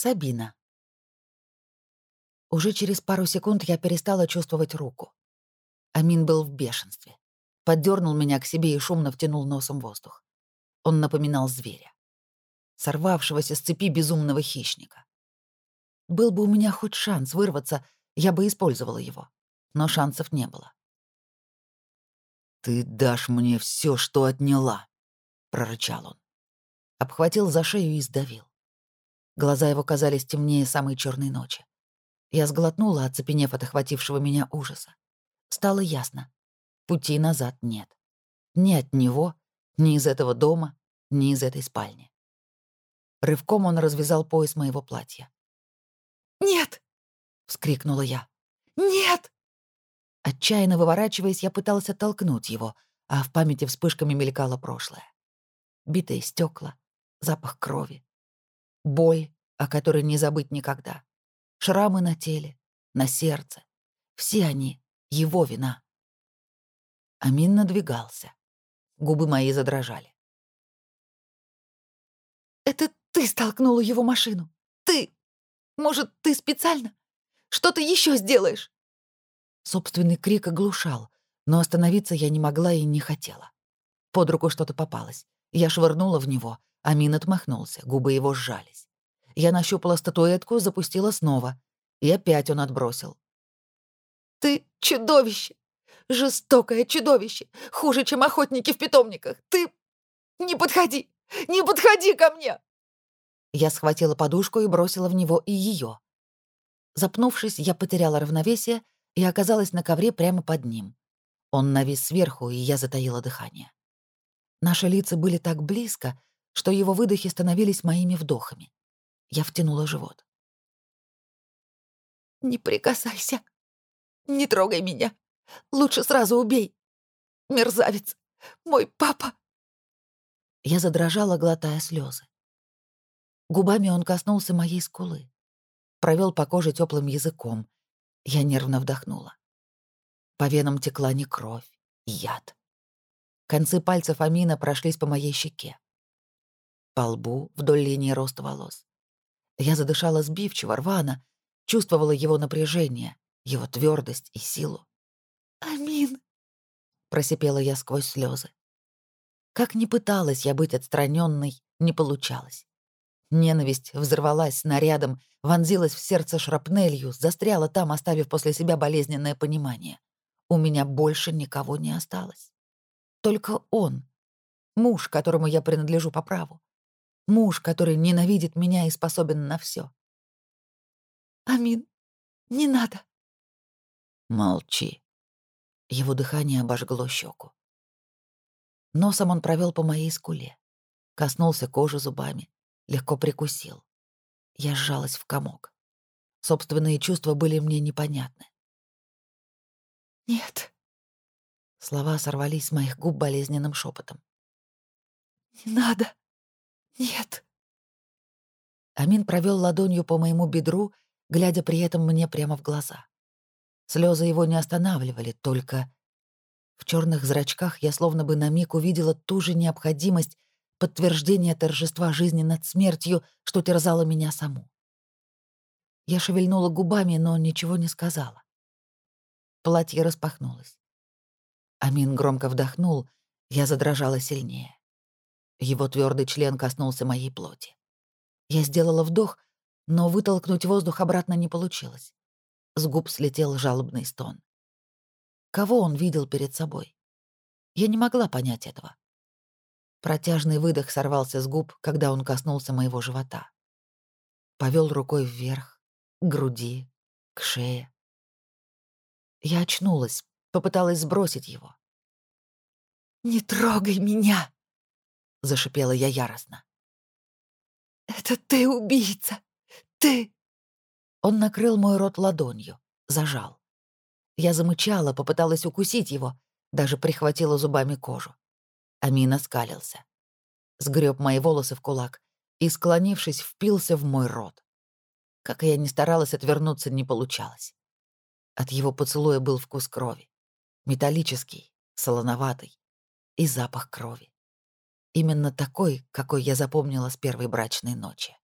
Сабина. Уже через пару секунд я перестала чувствовать руку. Амин был в бешенстве. Поддернул меня к себе и шумно втянул носом воздух. Он напоминал зверя. Сорвавшегося с цепи безумного хищника. Был бы у меня хоть шанс вырваться, я бы использовала его. Но шансов не было. «Ты дашь мне все, что отняла», — прорычал он. Обхватил за шею и сдавил. Глаза его казались темнее самой черной ночи. Я сглотнула, оцепенев от охватившего меня ужаса. Стало ясно. Пути назад нет. Ни от него, ни из этого дома, ни из этой спальни. Рывком он развязал пояс моего платья. «Нет!» — вскрикнула я. «Нет!» Отчаянно выворачиваясь, я пыталась оттолкнуть его, а в памяти вспышками мелькало прошлое. Битые стекла, запах крови, боль, о которой не забыть никогда, шрамы на теле, на сердце. Все они — его вина. Амин надвигался. Губы мои задрожали. «Это ты столкнула его машину! Ты! Может, ты специально? Что ты еще сделаешь?» Собственный крик оглушал, но остановиться я не могла и не хотела. Под руку что-то попалось. Я швырнула в него, Амин отмахнулся, губы его сжались. Я нащупала статуэтку, запустила снова. И опять он отбросил. «Ты чудовище! Жестокое чудовище! Хуже, чем охотники в питомниках! Ты... Не подходи! Не подходи ко мне!» Я схватила подушку и бросила в него и ее. Запнувшись, я потеряла равновесие и оказалась на ковре прямо под ним. Он навис сверху, и я затаила дыхание. Наши лица были так близко, что его выдохи становились моими вдохами. Я втянула живот. «Не прикасайся. Не трогай меня. Лучше сразу убей. Мерзавец. Мой папа». Я задрожала, глотая слезы. Губами он коснулся моей скулы. Провел по коже теплым языком. Я нервно вдохнула. По венам текла не кровь, яд. Концы пальцев Амина прошлись по моей щеке. По лбу, вдоль линии роста волос. Я задышала сбивчиво, рвано, чувствовала его напряжение, его твердость и силу. «Амин!» — просипела я сквозь слезы. Как ни пыталась я быть отстраненной, не получалось. Ненависть взорвалась снарядом, вонзилась в сердце шрапнелью, застряла там, оставив после себя болезненное понимание. У меня больше никого не осталось. Только он. Муж, которому я принадлежу по праву. Муж, который ненавидит меня и способен на все. «Амин, не надо». «Молчи». Его дыхание обожгло щеку. Носом он провел по моей скуле. Коснулся кожи зубами. Легко прикусил. Я сжалась в комок. Собственные чувства были мне непонятны. «Нет», Слова сорвались с моих губ болезненным шепотом. «Не надо! Нет!» Амин провел ладонью по моему бедру, глядя при этом мне прямо в глаза. Слезы его не останавливали, только в черных зрачках я словно бы на миг увидела ту же необходимость подтверждения торжества жизни над смертью, что терзало меня саму. Я шевельнула губами, но ничего не сказала. Платье распахнулось. Амин громко вдохнул, я задрожала сильнее. Его твердый член коснулся моей плоти. Я сделала вдох, но вытолкнуть воздух обратно не получилось. С губ слетел жалобный стон. Кого он видел перед собой? Я не могла понять этого. Протяжный выдох сорвался с губ, когда он коснулся моего живота. Повел рукой вверх, к груди, к шее. Я очнулась, Попыталась сбросить его. «Не трогай меня!» — зашипела я яростно. «Это ты убийца! Ты!» Он накрыл мой рот ладонью, зажал. Я замычала, попыталась укусить его, даже прихватила зубами кожу. Амин скалился, Сгреб мои волосы в кулак и, склонившись, впился в мой рот. Как я ни старалась отвернуться, не получалось. От его поцелуя был вкус крови металлический, солоноватый и запах крови. Именно такой, какой я запомнила с первой брачной ночи.